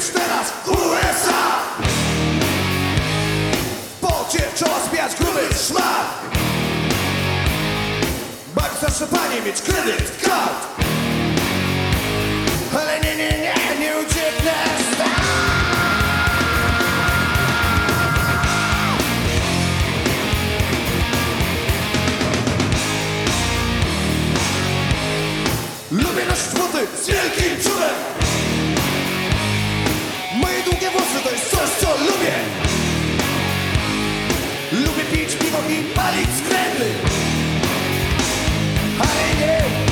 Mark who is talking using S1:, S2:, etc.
S1: być teraz USA Pocie czoła zbijać gruby szmat! Bank zawsze panie mieć kredyt kart! Ale nie, nie, nie, nie ucieknę Lubię nasz wody z wielkim cudem! Moje długie włosy to jest coś, co lubię. Lubię pić piwo i palić skręty Ale nie.